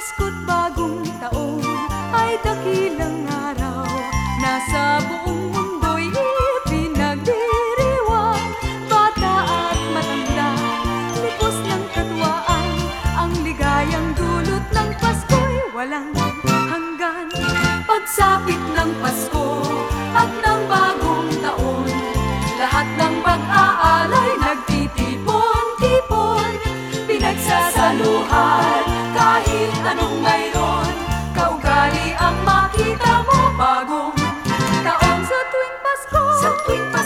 Pasko't bagong taon ay dakilang araw. Nasa buong mundo'y pinagdiriwa Bata at matanda, lipos ng katwaan Ang ligayang dulot ng Pasko'y walang hanggan. Pagsapit ng Pasko at ng bayan mayroon Kaugali ang makita mo bagong taon Sa tuwing Pasko. Sa tuwing Pasko